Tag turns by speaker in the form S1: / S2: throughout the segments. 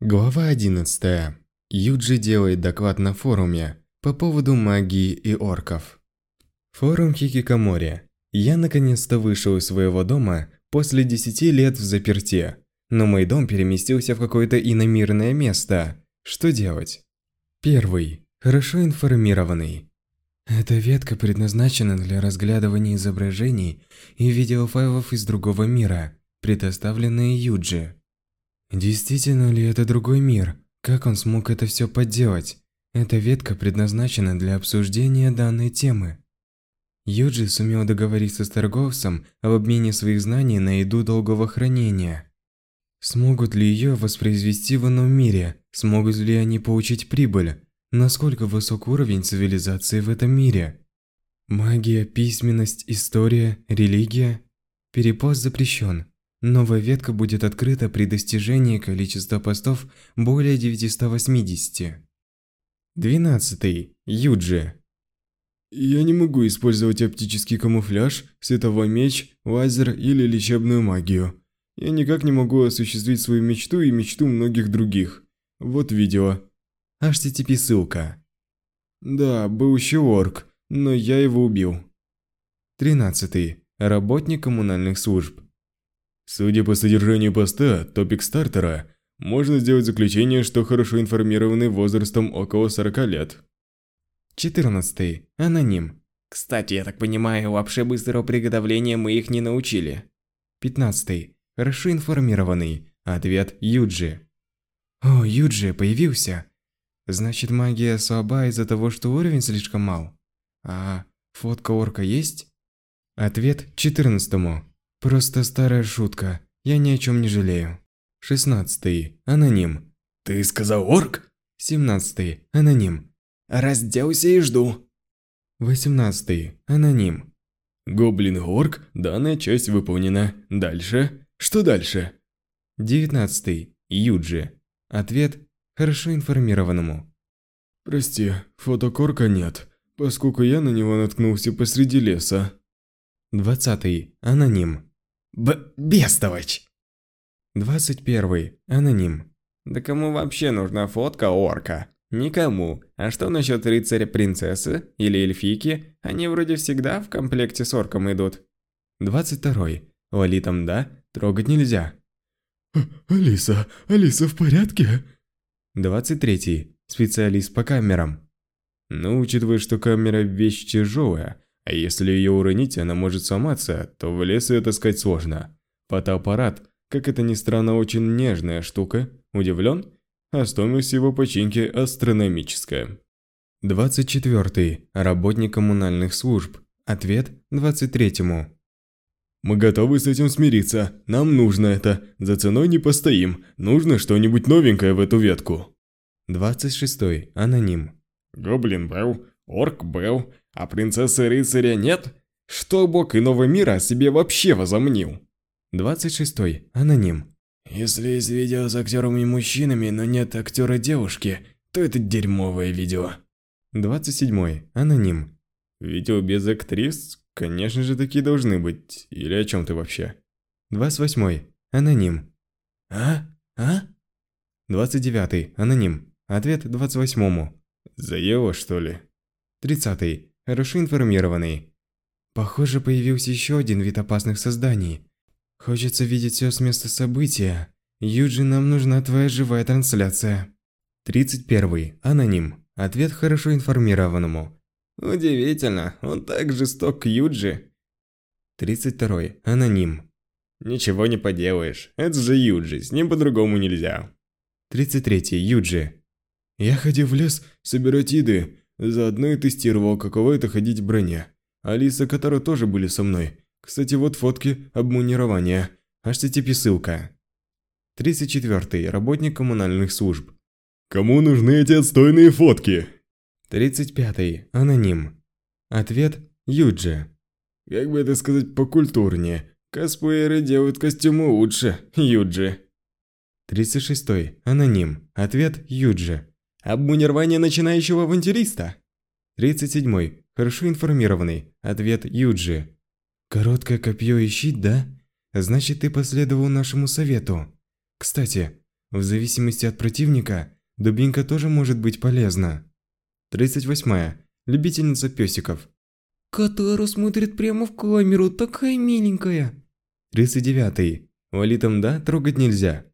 S1: Глава 11. Юджи делает доклад на форуме по поводу магии и орков. Форум Хикикомори. Я наконец-то вышел из своего дома после 10 лет взаперти. Но мой дом переместился в какое-то иномирное место. Что делать? Первый. Хорошо информированный. Эта ветка предназначена для разглядывания изображений и видеофайлов из другого мира, предоставленные Юджи. Действительно ли это другой мир? Как он смог это все подделать? Эта ветка предназначена для обсуждения данной темы. Юджи сумел договориться с торговцем об обмене своих знаний на еду долгого хранения. Смогут ли ее воспроизвести в ином мире? Смогут ли они получить прибыль? Насколько высок уровень цивилизации в этом мире? Магия, письменность, история, религия? Перепост запрещен. Новая ветка будет открыта при достижении количества постов более 980. 12. Юджи.
S2: Я не могу использовать оптический камуфляж, световой меч, лазер или лечебную магию. Я никак не могу осуществить свою мечту и мечту многих других. Вот видео.
S1: HTTP ссылка.
S2: Да, был еще орк, но я его убил.
S1: 13. Работник коммунальных служб.
S2: Судя по содержанию поста, топик стартера, можно сделать заключение, что хорошо информированный возрастом около 40 лет.
S1: 14. Аноним.
S3: Кстати, я так понимаю, вообще быстрого приготовления мы их не научили.
S1: 15. Хорошо информированный. Ответ Юджи. О, Юджи появился. Значит, магия слаба из-за того, что уровень слишком мал. А фотка орка есть? Ответ 14. Просто старая шутка. Я ни о чем не жалею. 16. Аноним.
S3: Ты сказал орк?
S1: 17. Аноним.
S3: Разделся и жду.
S1: 18. Аноним.
S2: Гоблин-орк, данная часть выполнена. Дальше? Что дальше?
S1: 19. Юджи. Ответ хорошо информированному.
S2: Прости, фотокорка нет, поскольку я на него наткнулся посреди леса.
S1: 20. Аноним.
S3: Б Бестович.
S1: 21. Аноним.
S3: Да кому вообще нужна фотка орка? Никому. А что насчет рыцаря-принцессы или эльфийки? Они вроде всегда в комплекте с орком идут.
S1: 22. Лолитам да, трогать нельзя.
S2: Алиса, Алиса в порядке?
S1: 23. Специалист по камерам.
S2: Ну, учитывая, что камера вещь тяжелая, а если ее уронить, она может сломаться, то в лес ее таскать сложно. Фотоаппарат, как это ни странно, очень нежная штука. Удивлен? А стоимость его починки астрономическая.
S1: 24. Работник коммунальных служб. Ответ 23-му.
S2: Мы готовы с этим смириться. Нам нужно это. За ценой не постоим. Нужно что-нибудь новенькое в эту ветку.
S1: 26. Аноним.
S3: Гоблин был, орк был, а принцессы-рыцаря нет? Что бог иного мира о себе вообще возомнил?
S1: 26. Аноним.
S3: Если есть видео с актерами мужчинами, но нет актера девушки, то это дерьмовое видео.
S1: 27. Аноним.
S2: Видео без актрис? Конечно же, такие должны быть. Или о чем ты вообще?
S1: 28. Аноним.
S3: А? А?
S1: 29. Аноним. Ответ 28-му.
S2: Заело, что ли?
S1: 30 хорошо информированный. Похоже, появился еще один вид опасных созданий. Хочется видеть все с места события. Юджи, нам нужна твоя живая трансляция. 31. Аноним. Ответ хорошо информированному.
S3: Удивительно, он так жесток к Юджи.
S1: 32. Аноним.
S3: Ничего не поделаешь, это же Юджи, с ним по-другому нельзя.
S1: 33. Юджи.
S2: Я ходил в лес собирать еды, Заодно и тестировал, каково это ходить в броне. Алиса, которая тоже были со мной. Кстати, вот фотки обмунирования.
S1: HTTP ссылка. 34. Работник коммунальных служб.
S2: Кому нужны эти отстойные фотки?
S1: 35. Аноним. Ответ Юджи.
S2: Как бы это сказать покультурнее? Косплееры делают костюмы лучше, Юджи.
S1: 36. Аноним. Ответ Юджи.
S3: Обмунирование начинающего авантюриста.
S1: 37. Хорошо информированный. Ответ Юджи. Короткое копье и да? Значит, ты последовал нашему совету. Кстати, В зависимости от противника, дубинка тоже может быть полезна. 38. Любительница песиков.
S4: Катара смотрит прямо в камеру, такая миленькая.
S1: 39. Валитам да, трогать нельзя.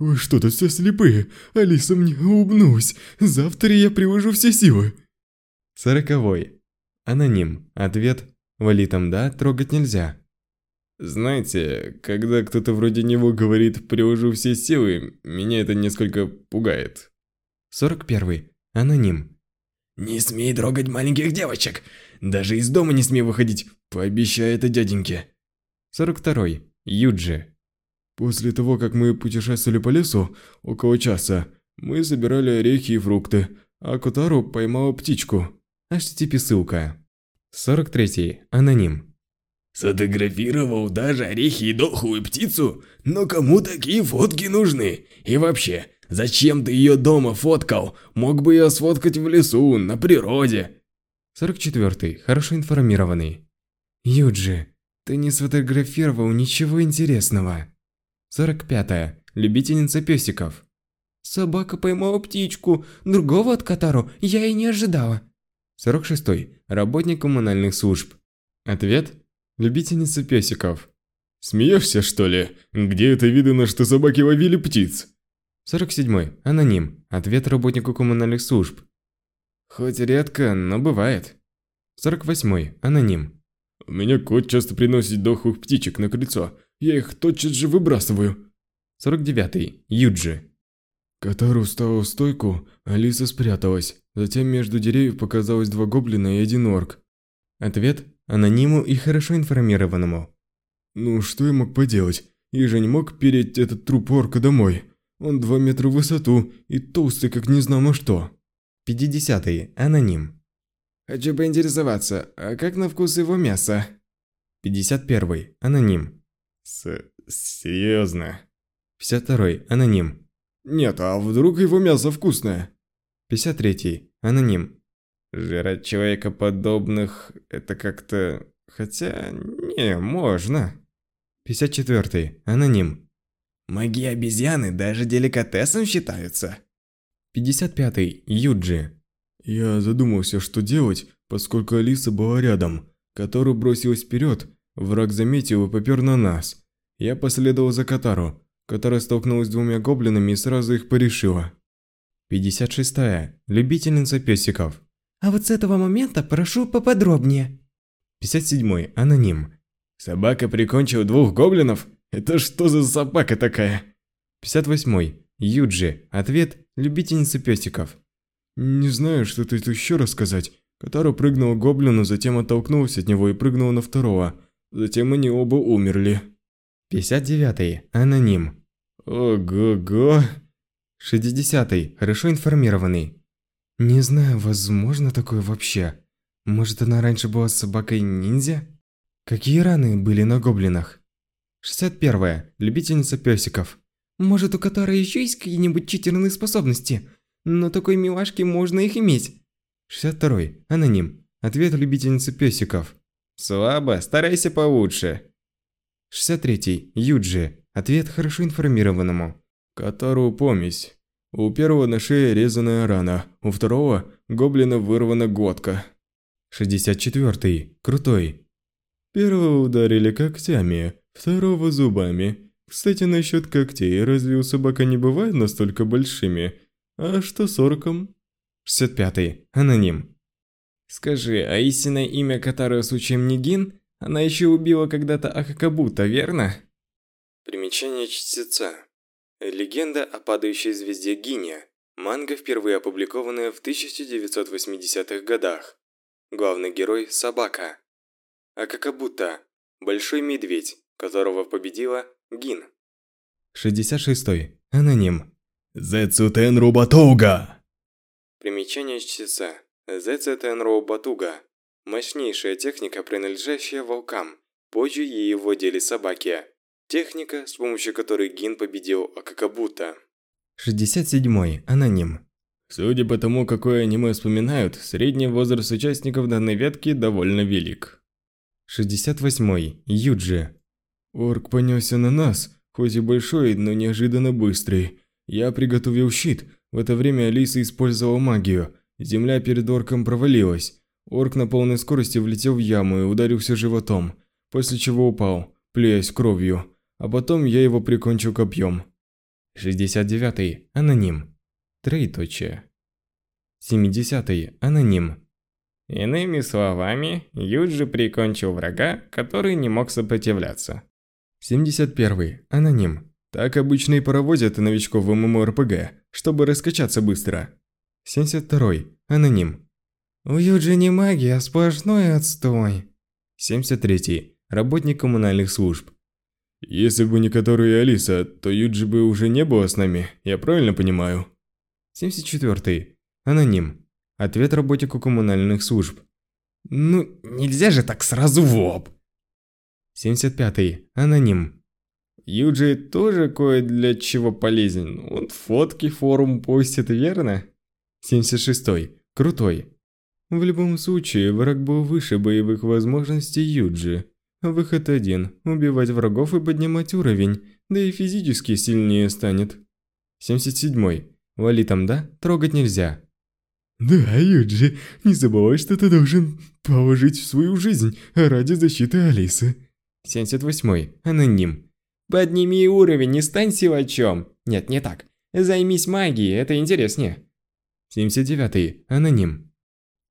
S2: Вы что-то все слепые. Алиса мне улыбнулась. Завтра я привожу все силы.
S1: Сороковой. Аноним. Ответ. Валитам да, трогать нельзя.
S2: Знаете, когда кто-то вроде него говорит «привожу все силы», меня это несколько пугает.
S1: 41. Аноним.
S3: «Не смей трогать маленьких девочек! Даже из дома не смей выходить, пообещай это дяденьке!»
S1: 42. Юджи.
S2: После того, как мы путешествовали по лесу, около часа, мы собирали орехи и фрукты, а Котару поймала птичку.
S1: HTTP ссылка. 43. Аноним.
S3: Сфотографировал даже орехи и дохлую птицу? Но кому такие фотки нужны? И вообще, зачем ты ее дома фоткал? Мог бы ее сфоткать в лесу, на природе.
S1: 44. Хорошо информированный. Юджи, ты не сфотографировал ничего интересного. 45. Любительница песиков.
S4: Собака поймала птичку, другого от Катару я и не ожидала.
S1: 46. Работник коммунальных служб. Ответ Любительница песиков.
S2: Смеешься, что ли? Где это видно, что собаки ловили птиц?
S1: 47. Аноним. Ответ работнику коммунальных служб. Хоть редко, но бывает. 48. Аноним.
S2: У меня кот часто приносит дохлых птичек на крыльцо. Я их тотчас же выбрасываю.
S1: 49. Юджи.
S2: Катару встала в стойку, Алиса спряталась. Затем между деревьев показалось два гоблина и один орк.
S1: Ответ анониму и хорошо информированному.
S2: Ну, что я мог поделать? Я же не мог переть этот труп орка домой. Он два метра в высоту и толстый, как не знамо что.
S1: 50. -й. Аноним.
S3: Хочу поинтересоваться, а как на вкус его мясо?
S1: 51. -й. Аноним.
S2: С... серьезно?
S1: 52. -й. Аноним.
S2: Нет, а вдруг его мясо вкусное?
S1: 53. -й. Аноним.
S3: Жрать человекоподобных – это как-то… Хотя… не, можно.
S1: 54. Аноним.
S3: Маги обезьяны даже деликатесом считаются.
S1: 55. Юджи.
S2: Я задумался, что делать, поскольку Алиса была рядом, которую бросилась вперед, враг заметил и попер на нас. Я последовал за Катару, которая столкнулась с двумя гоблинами и сразу их порешила.
S1: 56. Любительница песиков.
S4: А вот с этого момента прошу поподробнее.
S1: 57. Аноним.
S3: Собака прикончила двух гоблинов? Это что за собака такая?
S1: 58. Юджи. Ответ – любительница песиков.
S2: Не знаю, что тут еще рассказать. Катара прыгнула к гоблину, затем оттолкнулась от него и прыгнула на второго. Затем они оба умерли.
S1: 59. Аноним.
S2: Ого-го.
S1: 60. Хорошо информированный. Не знаю, возможно такое вообще. Может, она раньше была собакой-ниндзя? Какие раны были на гоблинах? 61. Любительница песиков.
S4: Может, у Катара еще есть какие-нибудь читерные способности? Но такой милашки можно их иметь.
S1: 62. Аноним. Ответ любительницы песиков.
S3: Слабо, старайся получше.
S1: 63. Юджи. Ответ хорошо информированному.
S2: Катару помесь. У первого на шее резаная рана, у второго гоблина вырвана глотка.
S1: 64. Крутой.
S2: Первого ударили когтями, второго зубами. Кстати, насчет когтей, разве у собака не бывает настолько большими? А что с орком?
S1: 65. Аноним.
S3: Скажи, а истинное имя Катары случаем не Гин? Она еще убила когда-то Акакабута, верно?
S1: Примечание чтеца. Легенда о падающей звезде Гине. Манга, впервые опубликованная в 1980-х годах. Главный герой – собака. Акакабута – большой медведь, которого победила Гин. 66. Аноним.
S3: Зэцутен Рубатуга.
S1: Примечание чтеца. Зэцутен Рубатуга. Мощнейшая техника, принадлежащая волкам. Позже ей владели собаки. Техника, с помощью которой Гин победил Акакабута. 67. Аноним.
S2: Судя по тому, какое аниме вспоминают, средний возраст участников данной ветки довольно велик.
S1: 68. Юджи.
S2: Орк понесся на нас, хоть и большой, но неожиданно быстрый. Я приготовил щит. В это время Алиса использовала магию. Земля перед орком провалилась. Орк на полной скорости влетел в яму и ударился животом, после чего упал, плюясь кровью. А потом я его прикончил копьем.
S1: 69. Аноним. Троеточие. 70. Аноним.
S5: Иными словами, Юджи прикончил врага, который не мог сопротивляться.
S1: 71. Аноним.
S2: Так обычно и паровозят новичков в ММО-РПГ, чтобы раскачаться быстро.
S1: 72. Аноним.
S4: У Юджи не магия, а сплошной отстой.
S1: 73. Работник коммунальных служб.
S2: Если бы не Котору и Алиса, то Юджи бы уже не было с нами, я правильно понимаю?
S1: 74. Аноним. Ответ работнику коммунальных служб.
S3: Ну, нельзя же так сразу в лоб.
S1: 75. Аноним.
S5: Юджи тоже кое для чего полезен. Он фотки форум постит, верно?
S1: 76. Крутой. В любом случае, враг был выше боевых возможностей Юджи. Выход один – убивать врагов и поднимать уровень, да и физически сильнее станет. 77. Вали там, да? Трогать нельзя.
S2: Да, Юджи, не забывай, что ты должен положить в свою жизнь ради защиты Алисы.
S1: 78. Аноним.
S5: Подними уровень, не стань силачом. Нет, не так. Займись магией, это интереснее.
S1: 79. Аноним.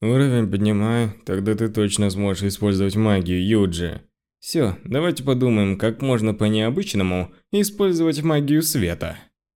S5: Уровень поднимаю, тогда ты точно сможешь использовать магию, Юджи. Все, давайте подумаем, как можно по-необычному использовать магию света.